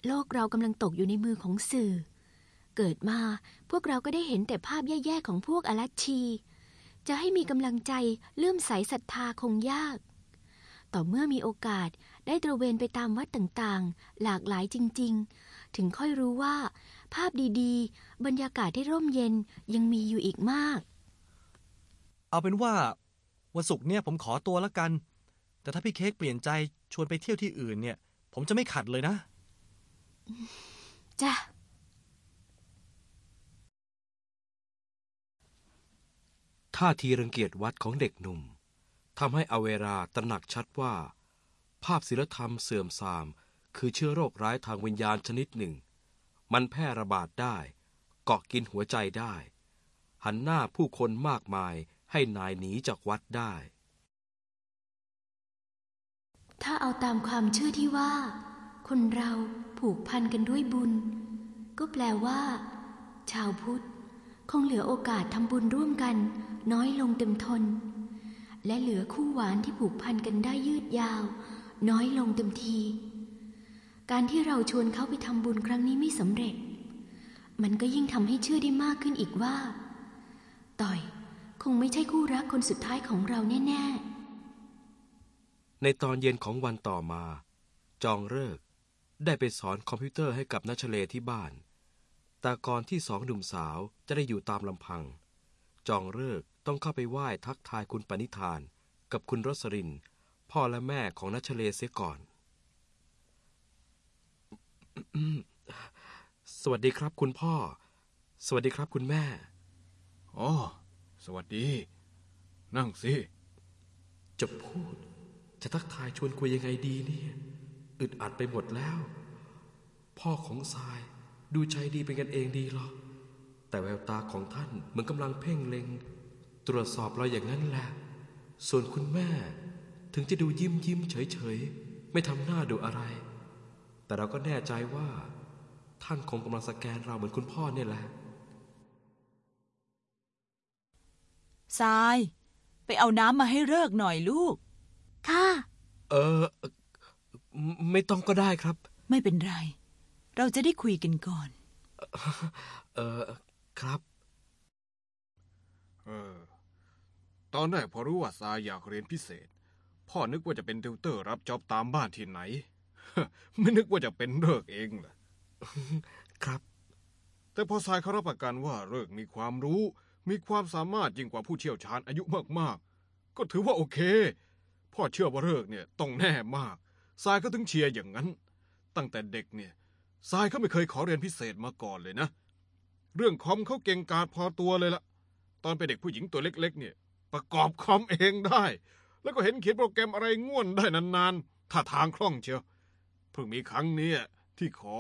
โลกเรากำลังตกอยู่ในมือของสื่อ เกิดมาพวกเราก็ได้เห็นแต่ภาพแย่ๆของพวกอลัชชี จะให้มีกำลังใจเลื่อมใสศรัทธาคงยาก ต่อเมื่อมีโอกาสได้ตระเวนไปตามวัดต่างๆ หลากหลายจริง ๆ ถึงค่อยรู้ว่า ภาพดีๆ บรรยากาศที่ร่มเย็นยังมีอยู่อีกมาก เอาเป็นว่าวันศุกร์เนี่ยผมขอตัวแล้วกัน แต่ถ้าพี่เค้กเปลี่ยนใจชวนไปเที่ยวที่อื่นเนี่ย ผมจะไม่ขัดเลยนะ จ้ะ ท่าทีรังเกียจวัดของเด็กหนุ่มทำให้อเวราตระหนักชัดว่า ภาพศิลธรรมเสื่อมทราม คือเชื้อโรคร้ายทางวิญญาณชนิดหนึ่ง มันแพร่ระบาดได้ เกาะกินหัวใจได้ หันหน้าผู้คนมากมายให้นายหนีจากวัดได้ ถ้าเอาตามความเชื่อที่ว่า คนเราผูกพันกันด้วยบุญ ก็แปลว่า ชาวพุทธ คงเหลือโอกาสทำบุญร่วมกัน น้อยลงเต็มทน และเหลือคู่หวานที่ผูกพันกันได้ยืดยาว น้อยลงเต็มที การที่เราชวนเขาไปทำบุญครั้งนี้ไม่สำเร็จ มันก็ยิ่งทำให้เชื่อได้มากขึ้นอีกว่า ต่อย คงไม่ใช่คู่รักคนสุดท้ายของเราแน่ ๆ ในตอนเย็นของวันต่อมา จองเลิกษ์ได้ไปสอนคอมพิวเตอร์ให้กับนัชเลที่บ้านแต่ก่อนที่สองหนุ่มสาวจะได้อยู่ตามลำพัง จองเลิกษ์ต้องเข้าไปไหว้ทักทายคุณปณิธาน กับคุณรสริน พ่อและแม่ของนัชเลเสียก่อน สวัสดีครับคุณพ่อ สวัสดีครับคุณแม่ อ๋อ สวัสดี นั่งสิ จะพูด จะทักทายชวนคุยยังไงดีเนี่ย อึดอัดไปหมดแล้ว พ่อของทรายดูใจดีเป็นกันเองดีหรอกแต่แววตาของท่านเหมือนกำลังเพ่งเล็ง ตรวจสอบเราอย่างนั้นแหละ ส่วนคุณแม่ ถึงจะดูยิ้มยิ้มเฉยเฉยไม่ทำหน้าดูอะไร แต่เราก็แน่ใจว่า ท่านคงกำลังสแกนเราเหมือนคุณพ่อเนี่ยแหละทราย ไปเอาน้ำมาให้เลิกหน่อยลูก ค่ะ เออเอ่อไม่ไม่ต้องก็ได้ครับ ไม่เป็นไร เราจะได้คุยกันก่อน เออครับ เออ ตอนแรกพอรู้ว่าซายอยากเรียนพิเศษ พ่อนึกว่าจะเป็นติวเตอร์รับจ็อบตามบ้านที่ไหน ไม่นึกว่าจะเป็นเลิกเองล่ะ ครับ แต่พอทรายเขารับประกันว่าเลิกมีความรู้ มีความสามารถยิ่งกว่าผู้เชี่ยวชาญอายุมากๆ ก็ถือว่าโอเค พ่อเชื่อว่าเลิกเนี่ยต้องแน่มากทรายก็ถึงเชียร์อย่างนั้น ตั้งแต่เด็กเนี่ยทรายเขาไม่เคยขอเรียนพิเศษมาก่อนเลยนะ เรื่องคอมเขาเก่งกาจพอตัวเลยละตอนเป็นเด็กผู้หญิงตัวเล็ก ๆ เนี่ย ประกอบคอมเองได้ แล้วก็เห็นเขียนโปรแกรมอะไรง่วนได้นานๆท่าทางคล่องเชียวเพิ่งมีครั้งเนี้ยที่ขอ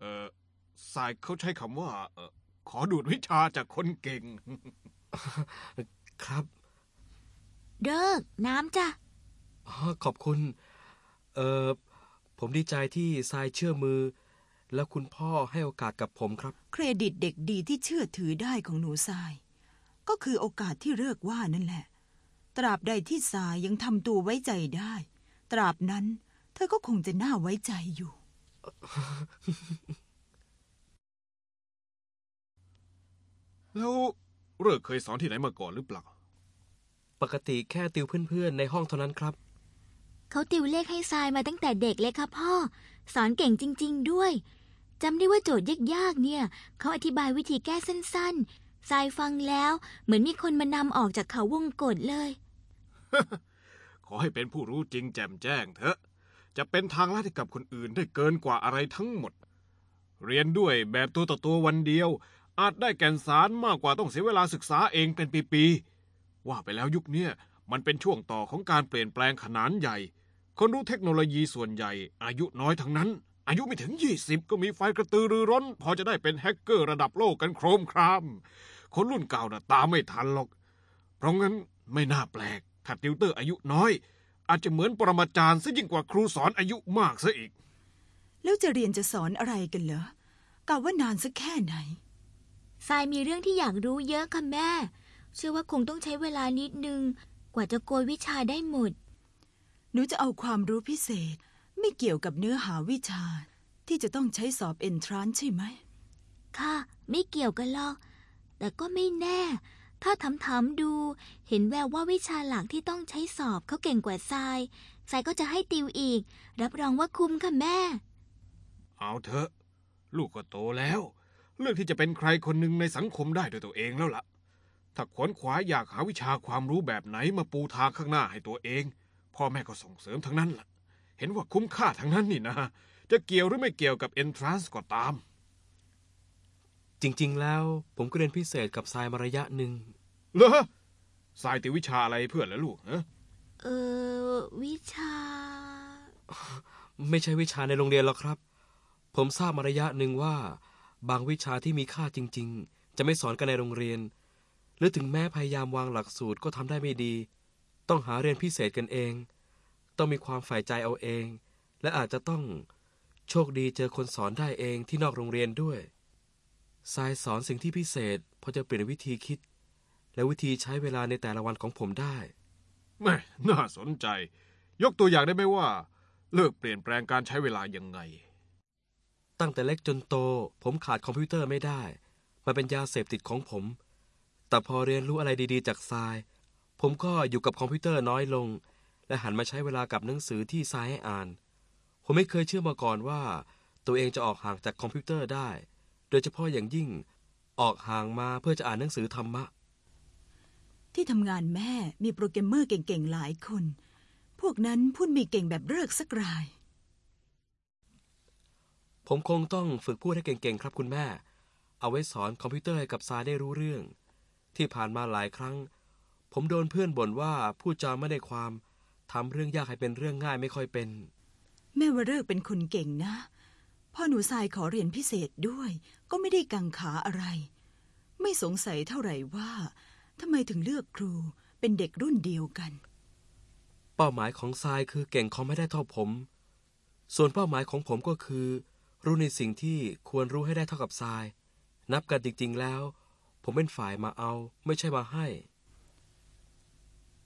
เออสายเขาใช้คำว่าเออขอดูดวิชาจากคนเก่ง ครับ เลิกน้ำจ้ะ อ๋อขอบคุณ เออผมดีใจที่ทรายเชื่อมือ แล้วคุณพ่อให้โอกาสกับผมครับ เครดิตเด็กดีที่เชื่อถือได้ของหนูทราย ก็คือโอกาสที่เลิกว่านั่นแหละ ตราบใดที่ทรายยังทำตัวไว้ใจได้ ตราบนั้น เธอก็คงจะน่าไว้ใจอยู่ แล้วเลิกเคยสอนที่ไหนมาก่อนหรือเปล่า ปกติแค่ติวเพื่อนๆในห้องเท่านั้นครับ เขาติวเลขให้ทรายมาตั้งแต่เด็กเลยค่ะพ่อ สอนเก่งจริง ๆ ด้วยจำได้ว่าโจทย์ยากๆเนี่ย เขาอธิบายวิธีแก้สั้นๆทรายฟังแล้วเหมือนมีคนมานำออกจากเขาวงกฏเลย ขอให้เป็นผู้รู้จริงแจ่มแจ้งเถอะ จะเป็นทางลัดให้กับคนอื่นได้เกินกว่าอะไรทั้งหมด เรียนด้วยแบบตัวต่อตัววันเดียว อาจได้แก่นสารมากกว่าต้องเสียเวลาศึกษาเองเป็นปีๆว่าไปแล้วยุคเนี้ยมันเป็นช่วงต่อของการเปลี่ยนแปลงขนาดใหญ่ คนรู้เทคโนโลยีส่วนใหญ่ อายุน้อยทั้งนั้น อายุไม่ถึง 20 ก็มีไฟกระตือรือร้น พอจะได้เป็นแฮกเกอร์ระดับโลกกันโครมคราม คนรุ่นเก่าน่ะตามไม่ทันหรอก เพราะงั้นไม่น่าแปลกถ้าติวเตอร์อายุน้อย อาจจะเหมือนปรมาจารย์ซะยิ่งกว่าครูสอนอายุมากซะอีก แล้วจะเรียนจะสอนอะไรกันเหรอกะว่านานสักแค่ไหนทรายมีเรื่องที่อยากรู้เยอะค่ะแม่ เชื่อว่าคงต้องใช้เวลานิดนึง กว่าจะโกยวิชาได้หมด หนูจะเอาความรู้พิเศษ ไม่เกี่ยวกับเนื้อหาวิชา ที่จะต้องใช้สอบเอนทรานใช่ไหม ค่ะ ไม่เกี่ยวกันหรอก แต่ก็ไม่แน่ ถ้าถามถามๆดู เห็นแววว่าวิชาหลักที่ต้องใช้สอบเขาเก่งกว่าทรายทรายก็จะให้ติวอีก รับรองว่าคุ้มค่ะแม่ เอาเถอะ ลูกก็โตแล้ว เลือกที่จะเป็นใครคนหนึ่งในสังคมได้ด้วยตัวเองแล้วล่ะ ถ้าขวนขวายอยากหาวิชาความรู้แบบไหนมาปูทางข้างหน้าให้ตัวเอง พ่อแม่ก็ส่งเสริมทั้งนั้นล่ะ เห็นว่าคุ้มค่าทั้งนั้นนี่นะ จะเกี่ยวหรือไม่เกี่ยวกับ entrance ก็ตาม จริง ๆ แล้วผมก็เรียนพิเศษกับทรายมาระยะหนึ่งเหรอสายติววิชาอะไรเพื่อนแล้วลูกฮะเออวิชา ไม่ใช่วิชาในโรงเรียนหรอกครับ ผมทราบมาระยะหนึ่งว่า บางวิชาที่มีค่าจริง ๆ จะไม่สอนกันในโรงเรียน หรือถึงแม้พยายามวางหลักสูตรก็ทำได้ไม่ดี ต้องหาเรียนพิเศษกันเอง ต้องมีความฝ่ายใจเอาเอง และอาจจะต้องโชคดีเจอคนสอนได้เองที่นอกโรงเรียนด้วยทรายสอนสิ่งที่พิเศษพอจะเปลี่ยนวิธีคิด และวิธีใช้เวลาในแต่ละวันของผมได้แม่น่าสนใจ ยกตัวอย่างได้ไหมว่า เลิกเปลี่ยนแปลงการใช้เวลายังไง ตั้งแต่เล็กจนโต ผมขาดคอมพิวเตอร์ไม่ได้ มันเป็นยาเสพติดของผม แต่พอเรียนรู้อะไรดีๆ จากทราย ผมก็อยู่กับคอมพิวเตอร์น้อยลง และหันมาใช้เวลากับหนังสือที่ทรายให้อ่าน ผมไม่เคยเชื่อมาก่อนว่า ตัวเองจะออกห่างจากคอมพิวเตอร์ได้ โดยเฉพาะอย่างยิ่งออกห่างมาเพื่อจะอ่านหนังสือธรรมะ ที่ทำงานแม่มีโปรแกรมเมอร์เก่งๆหลายคน พวกนั้นพูดไมีเก่งแบบเลิกสักราย ผมคงต้องฝึกพูดให้เก่งๆครับคุณแม่ เอาไว้สอนคอมพิวเตอร์ให้กับทรายได้รู้เรื่อง ที่ผ่านมาหลายครั้ง ผมโดนเพื่อนบ่นว่าพูดจาไม่ได้ความทำเรื่องยากให้เป็นเรื่องง่ายไม่ค่อยเป็น แม่ว่าเลิกเป็นคนเก่งนะ พ่อหนูทรายขอเรียนพิเศษด้วย ก็ไม่ได้กังขาอะไร ไม่สงสัยเท่าไหร่ว่าทำไมถึงเลือกครูเป็นเด็กรุ่นเดียวกัน เป้าหมายของทรายคือเก่งคอมไม่ได้เท่าผม ส่วนเป้าหมายของผมก็คือ รู้ในสิ่งที่ควรรู้ให้ได้เท่ากับทราย นับกันจริงๆแล้ว ผมเป็นฝ่ายมาเอาไม่ใช่มาให้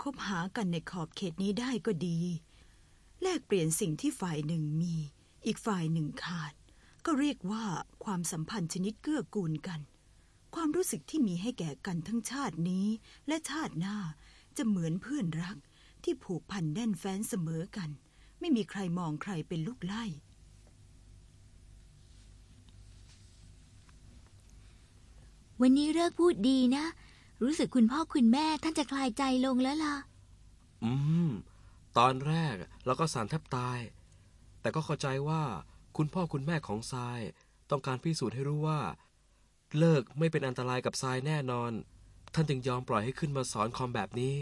คบหากันในขอบเขตนี้ได้ก็ดี แลกเปลี่ยนสิ่งที่ฝ่ายหนึ่งมี อีกฝ่ายหนึ่งขาด ก็เรียกว่าความสัมพันธ์ชนิดเกื้อกูลกัน ความรู้สึกที่มีให้แก่กันทั้งชาตินี้และชาติหน้าจะเหมือนเพื่อนรักที่ผูกพันแน่นแฟ้นเสมอกัน ไม่มีใครมองใครเป็นลูกไล่วันนี้เลิกพูดดีนะ รู้สึกคุณพ่อคุณแม่ท่านจะคลายใจลงแล้วล่ะ อืม ตอนแรกเราก็สารแทบตาย แต่ก็เข้าใจว่าคุณพ่อคุณแม่ของทราย ต้องการพิสูจน์ให้รู้ว่า เลิกไม่เป็นอันตรายกับทรายแน่นอน ท่านจึงยอมปล่อยให้ขึ้นมาสอนคอมแบบนี้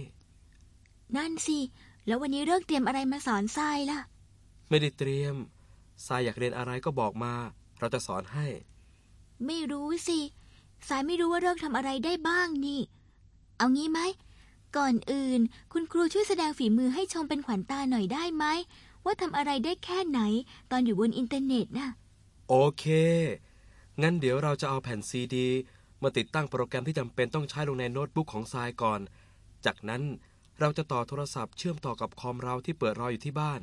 นั่นสิ แล้ววันนี้เลิกเตรียมอะไรมาสอนทรายล่ะ ไม่ได้เตรียมทรายอยากเรียนอะไรก็บอกมา เราจะสอนให้ ไม่รู้สิ ทรายไม่รู้ว่าเลิกทำอะไรได้บ้างนี่ เอางี้ไหม ก่อนอื่น คุณครูช่วยแสดงฝีมือให้ชมเป็นขวัญตาหน่อยได้ไหม ว่าทำอะไรได้แค่ไหน ตอนอยู่บนอินเทอร์เน็ตน่ะโอเค งั้นเดี๋ยวเราจะเอาแผ่นซีดี มาติดตั้งโปรแกรมที่จำเป็นต้องใช้ลงในโน้ตบุ๊กของทรายก่อน จากนั้นเราจะต่อโทรศัพท์เชื่อมต่อกับคอมเราที่เปิดรออยู่ที่บ้าน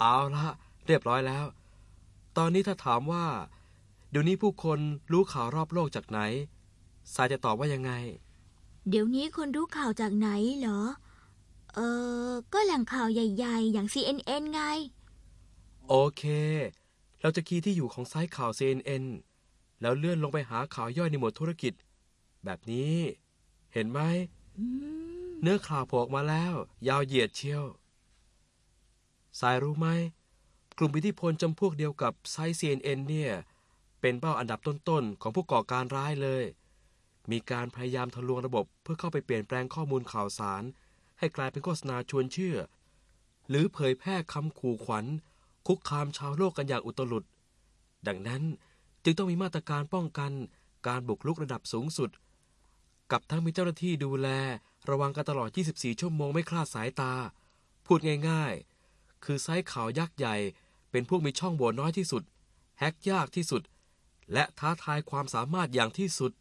เอาละเรียบร้อยแล้ว ตอนนี้ถ้าถามว่า เดี๋ยวนี้ผู้คนรู้ข่าวรอบโลกจากไหนทรายจะตอบว่ายังไง เดี๋ยวนี้คนรู้ข่าวจากไหนเหรอ เออ ก็แหล่งข่าวใหญ่ๆ อย่าง CNN ไง โอเค เราจะคีย์ที่อยู่ของไซต์ข่าว CNN แล้วเลื่อนลงไปหาข่าวย่อยในหมวดธุรกิจ แบบนี้ เห็นไหมอืมเนื้อข่าวโผล่ออกมาแล้ว ยาวเหยียดเชียว สายรู้ไหม กลุ่มอิทธิพลจำพวกเดียวกับไซต์ CNN เนี่ย เป็นเป้าอันดับต้นๆของผู้ก่อการร้ายเลย มีการพยายามทะลวงระบบเพื่อเข้าไปเปลี่ยนแปลงข้อมูลข่าวสาร ให้กลายเป็นโฆษณาชวนเชื่อ หรือเผยแพร่คำขู่ขวัญ คุกคามชาวโลกกันอย่างอุตลุด ดังนั้นจึงต้องมีมาตรการป้องกันการบุกรุกระดับสูงสุด กับทั้งมีเจ้าหน้าที่ดูแล ระวังกันตลอด 24 ชั่วโมงไม่คลาดสายตา พูดง่ายๆ คือไซต์ข่าวยักษ์ใหญ่ เป็นพวกมีช่องโหว่น้อยที่สุด แฮกยากที่สุด และท้าทายความสามารถอย่างที่สุด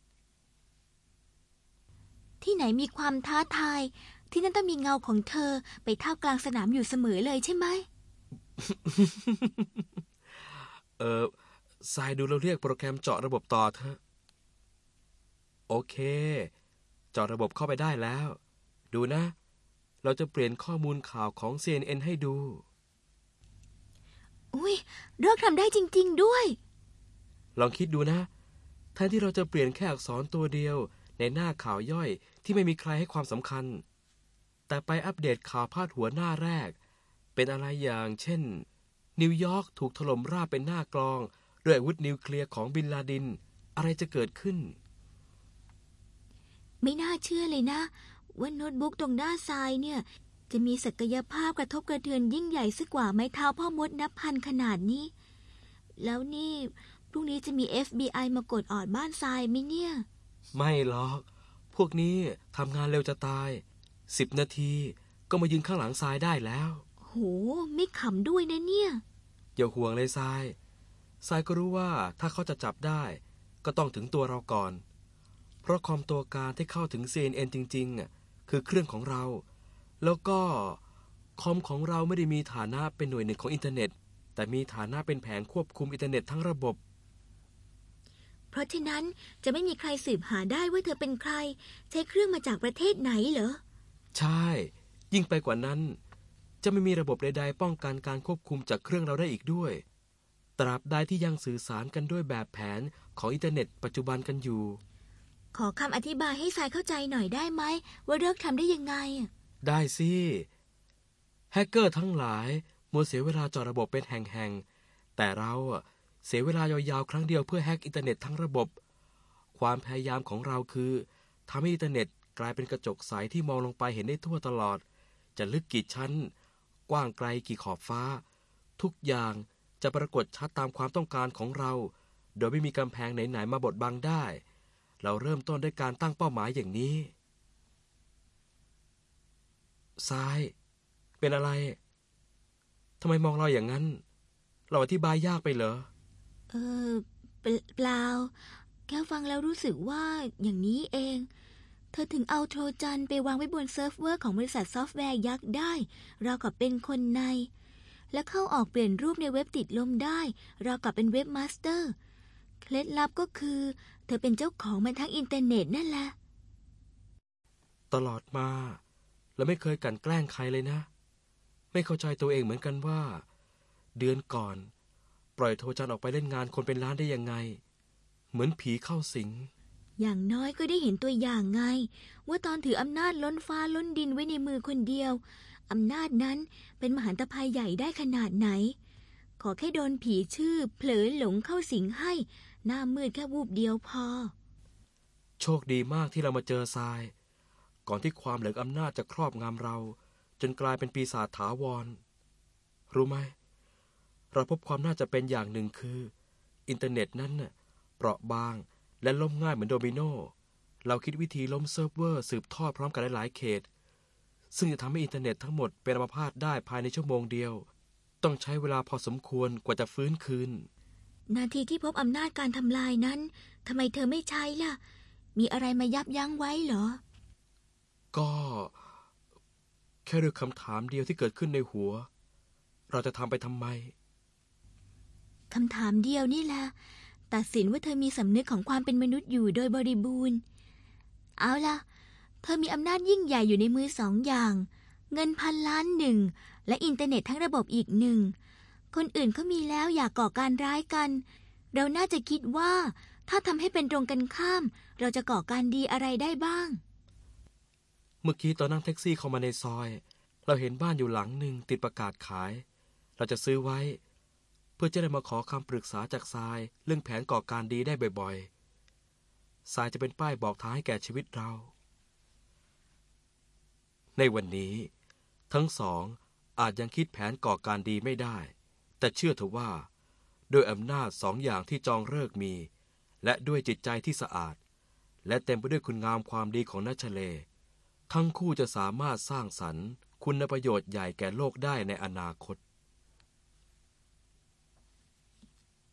ที่ไหนมีความท้าทาย ที่นั่นต้องมีเงาของเธอไปเท่ากลางสนามอยู่เสมอเลยใช่ไหม เออทรายดูเราเรียกโปรแกรมเจาะระบบต่อเถอะ โอเค เจาะระบบเข้าไปได้แล้ว ดูนะ เราจะเปลี่ยนข้อมูลข่าวของ CNN ให้ดู อุ้ยเลิกทำได้จริง ๆ ด้วย ลองคิดดูนะ แทนที่เราจะเปลี่ยนแค่อักษรตัวเดียว ในหน้าข่าวย่อยที่ไม่มีใครให้ความสำคัญ แต่ไปอัปเดตข่าวพาดหัวหน้าแรก เป็นอะไรอย่างเช่น นิวยอร์กถูกถล่มราบเป็นหน้ากลอง ด้วยอาวุธนิวเคลียร์ของบินลาดิน อะไรจะเกิดขึ้น ไม่น่าเชื่อเลยนะ ว่าโน้ตบุ๊กตรงหน้าซ้ายเนี่ย จะมีศักยภาพกระทบกระเทือนยิ่งใหญ่สักกว่าไม้เท้าพ่อมดนับพันขนาดนี้ แล้วนี่ พรุ่งนี้จะมี FBI มากดออดบ้านทรายไหมเนี่ย ไม่หรอก พวกนี้ทำงานเร็วจะตาย สิบนาทีก็มายืนข้างหลังทรายได้แล้ว โห ไม่ขำด้วยนะเนี่ย อย่าห่วงเลยทราย ทรายก็รู้ว่าถ้าเขาจะจับได้ ก็ต้องถึงตัวเราก่อน เพราะคอมตัวการที่เข้าถึง CNN จริงๆอะคือเครื่องของเรา แล้วก็คอมของเราไม่ได้มีฐานะเป็นหน่วยหนึ่งของอินเทอร์เน็ต แต่มีฐานะเป็นแผงควบคุมอินเทอร์เน็ตทั้งระบบ เพราะฉะนั้นจะไม่มีใครสืบหาได้ว่าเธอเป็นใคร ใช้เครื่องมาจากประเทศไหนเหรอ ใช่ ยิ่งไปกว่านั้น จะไม่มีระบบใดๆป้องกันการควบคุมจากเครื่องเราได้อีกด้วย ตราบใดที่ยังสื่อสารกันด้วยแบบแผนของอินเทอร์เน็ตปัจจุบันกันอยู่ ขอคำอธิบายให้ทรายเข้าใจหน่อยได้ไหมว่าเลิกทำได้ยังไงอะได้สิแฮกเกอร์ทั้งหลายมัวเสียเวลาเจอระบบเป็นแห่งๆแต่เราอะ เสียเวลายาวๆ ครั้งเดียวเพื่อแฮกอินเทอร์เน็ตทั้งระบบ ความพยายามของเราคือทำให้อินเทอร์เน็ตกลายเป็นกระจกใสที่มองลงไปเห็นได้ทั่วตลอด จะลึกกี่ชั้น กว้างไกลกี่ขอบฟ้า ทุกอย่างจะปรากฏชัดตามความต้องการของเรา โดยไม่มีกำแพงไหนๆมาบดบังได้ เราเริ่มต้นด้วยการตั้งเป้าหมายอย่างนี้ทราย เป็นอะไรทำไมมองเราอย่างนั้น เราอธิบายยากไปเหรอ เออเปล่าเปล่า แค่ฟังแล้วรู้สึกว่าอย่างนี้เอง เธอถึงเอาโทรจันไปวางไว้บนเซิร์ฟเวอร์ของบริษัทซอฟต์แวร์ยักษ์ได้ ราวกับเป็นคนใน และเข้าออกเปลี่ยนรูปในเว็บติดลมได้ ราวกับเป็น webmaster เคล็ดลับก็คือ เธอเป็นเจ้าของมันทั้งอินเทอร์เน็ตนั่นแหละ ตลอดมาเราไม่เคยกันแกล้งใครเลยนะ ไม่เข้าใจตัวเองเหมือนกันว่า เดือนก่อน ล่อยโทรจันออกไปเล่นงานคนเป็นล้านได้ยังไง เหมือนผีเข้าสิง อย่างน้อยก็ได้เห็นตัวอย่างไง ว่าตอนถืออำนาจล้นฟ้าล้นดินไว้ในมือคนเดียวอำนาจนั้นเป็นมหันตภัยใหญ่ได้ขนาดไหน ขอแค่โดนผีชื่อเผลอหลงเข้าสิงให้ หน้ามืดแค่วูบเดียวพอ โชคดีมากที่เรามาเจอทราย ก่อนที่ความเหลิงอำนาจจะครอบงำเรา จนกลายเป็นปีศาจถาวร รู้ไหม เราพบความน่าจะเป็นอย่างหนึ่งคือ อินเทอร์เน็ตนั้นน่ะเปราะบางและล้มง่ายเหมือนโดมิโนเราคิดวิธีล้มเซิร์ฟเวอร์สืบทอดพร้อมกันหลายๆเขต ซึ่งจะทำให้อินเทอร์เน็ตทั้งหมดเป็นอัมพาตได้ภายในชั่วโมงเดียว ต้องใช้เวลาพอสมควรกว่าจะฟื้นคืน นาทีที่พบอำนาจการทำลายนั้นทำไมเธอไม่ใช้ล่ะ มีอะไรมายับยั้งไว้เหรอ ก็ แค่เรื่องคำถามเดียวที่เกิดขึ้นในหัว เราจะทำไปทำไม คำถามเดียวนี่แหละตัดสินว่าเธอมีสำนึกของความเป็นมนุษย์อยู่โดยบริบูรณ์ เอาล่ะ เธอมีอำนาจยิ่งใหญ่อยู่ในมือสองอย่าง เงินพันล้านหนึ่ง และอินเทอร์เน็ตทั้งระบบอีกหนึ่ง คนอื่นเขามีแล้วอยากก่อการร้ายกัน เราน่าจะคิดว่า ถ้าทำให้เป็นตรงกันข้าม เราจะก่อการดีอะไรได้บ้าง เมื่อกี้ตอนนั่งแท็กซี่เข้ามาในซอย เราเห็นบ้านอยู่หลังหนึ่งติดประกาศขาย เราจะซื้อไว้ เพื่อจะได้มาขอคำปรึกษาจากทรายเรื่องแผนก่อการดีได้บ่อยๆทรายจะเป็นป้ายบอกทางให้แก่ชีวิตเรา ในวันนี้ ทั้งสองอาจยังคิดแผนก่อการดีไม่ได้ แต่เชื่อเถอะว่าด้วยอำนาจสองอย่างที่จองเลิกมี และด้วยจิตใจที่สะอาด และเต็มไปด้วยคุณงามความดีของนัชเล ทั้งคู่จะสามารถสร้างสรรค์ คุณประโยชน์ใหญ่แก่โลกได้ในอนาคต